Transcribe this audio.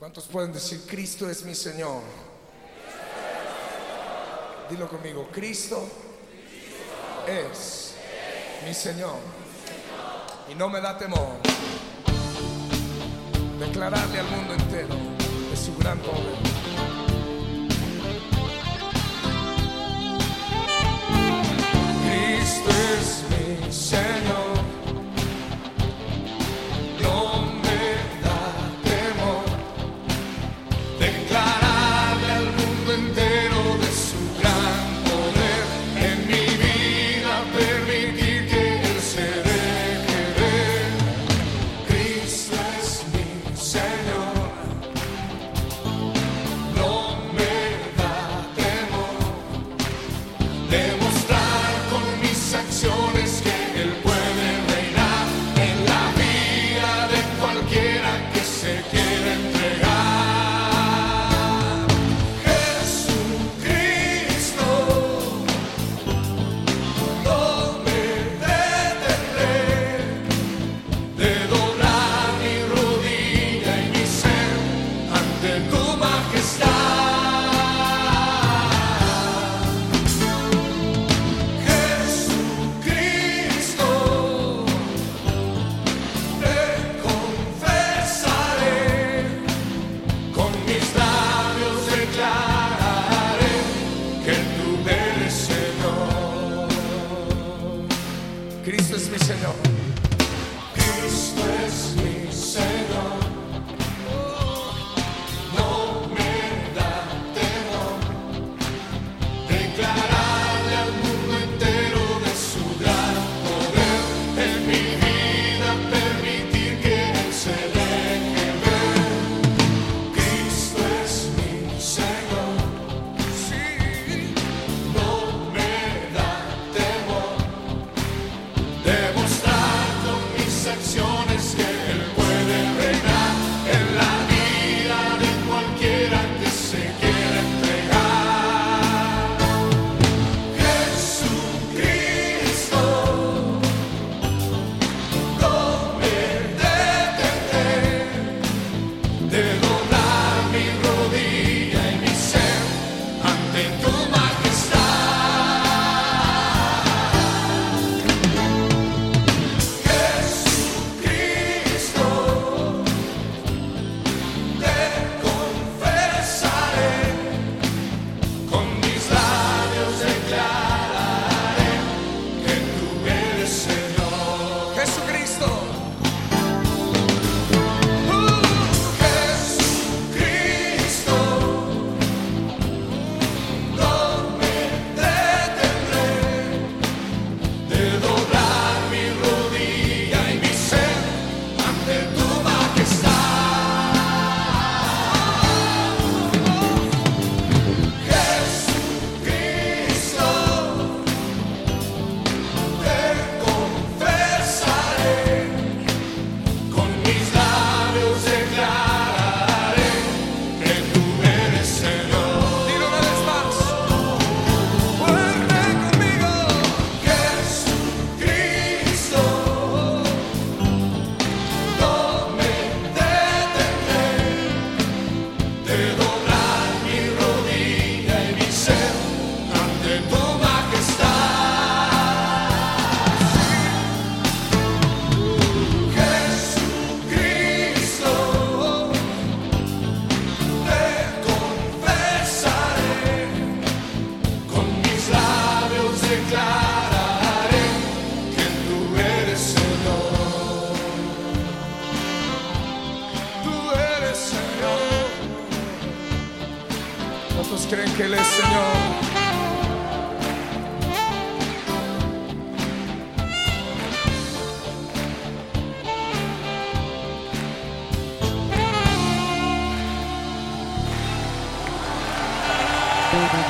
¿Cuántos pueden decir, Cristo es mi Señor? Dilo conmigo, Cristo, es, mi, Señor. mi Señor. Y no me da temor declararle al mundo entero de su gran poder. Señor. amanece el puede ¿Cuántos creem que Ele é Senhor? Thank